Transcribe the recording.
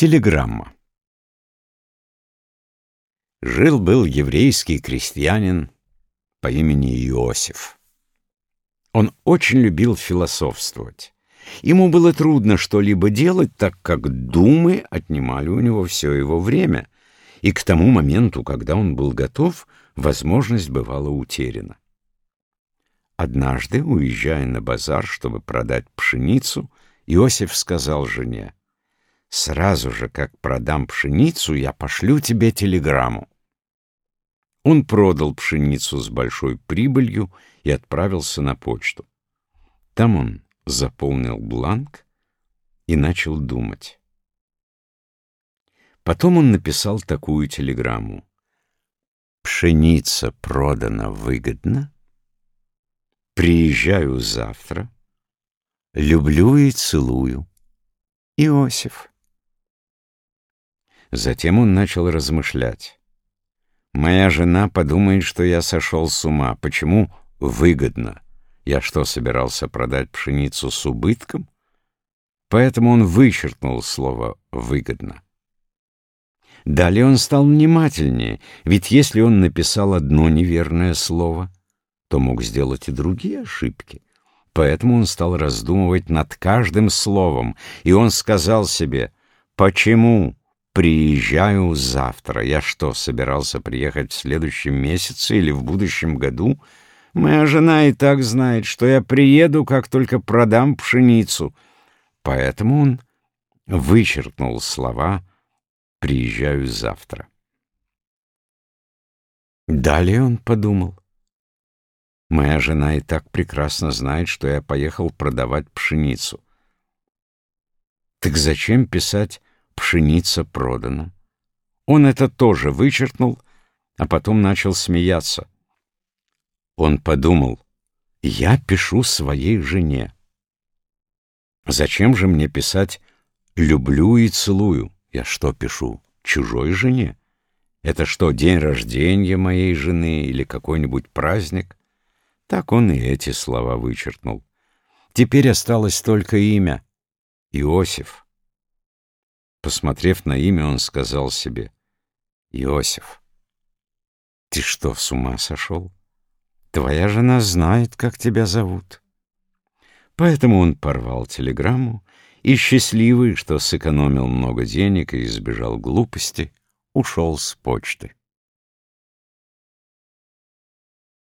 Телеграмма. Жил-был еврейский крестьянин по имени Иосиф. Он очень любил философствовать. Ему было трудно что-либо делать, так как думы отнимали у него все его время, и к тому моменту, когда он был готов, возможность бывала утеряна. Однажды, уезжая на базар, чтобы продать пшеницу, Иосиф сказал жене, Сразу же, как продам пшеницу, я пошлю тебе телеграмму. Он продал пшеницу с большой прибылью и отправился на почту. Там он заполнил бланк и начал думать. Потом он написал такую телеграмму. «Пшеница продана выгодно. Приезжаю завтра. Люблю и целую. Иосиф». Затем он начал размышлять. «Моя жена подумает, что я сошел с ума. Почему выгодно? Я что, собирался продать пшеницу с убытком?» Поэтому он вычеркнул слово «выгодно». Далее он стал внимательнее, ведь если он написал одно неверное слово, то мог сделать и другие ошибки. Поэтому он стал раздумывать над каждым словом, и он сказал себе «Почему?» Приезжаю завтра. Я что, собирался приехать в следующем месяце или в будущем году? Моя жена и так знает, что я приеду, как только продам пшеницу. Поэтому он вычеркнул слова «приезжаю завтра». Далее он подумал. Моя жена и так прекрасно знает, что я поехал продавать пшеницу. Так зачем писать пшеница продана. Он это тоже вычеркнул, а потом начал смеяться. Он подумал, я пишу своей жене. Зачем же мне писать «люблю и целую»? Я что пишу? Чужой жене? Это что, день рождения моей жены или какой-нибудь праздник? Так он и эти слова вычеркнул. Теперь осталось только имя — Иосиф. Посмотрев на имя, он сказал себе, «Иосиф, ты что, с ума сошел? Твоя жена знает, как тебя зовут». Поэтому он порвал телеграмму и, счастливый, что сэкономил много денег и избежал глупости, ушел с почты.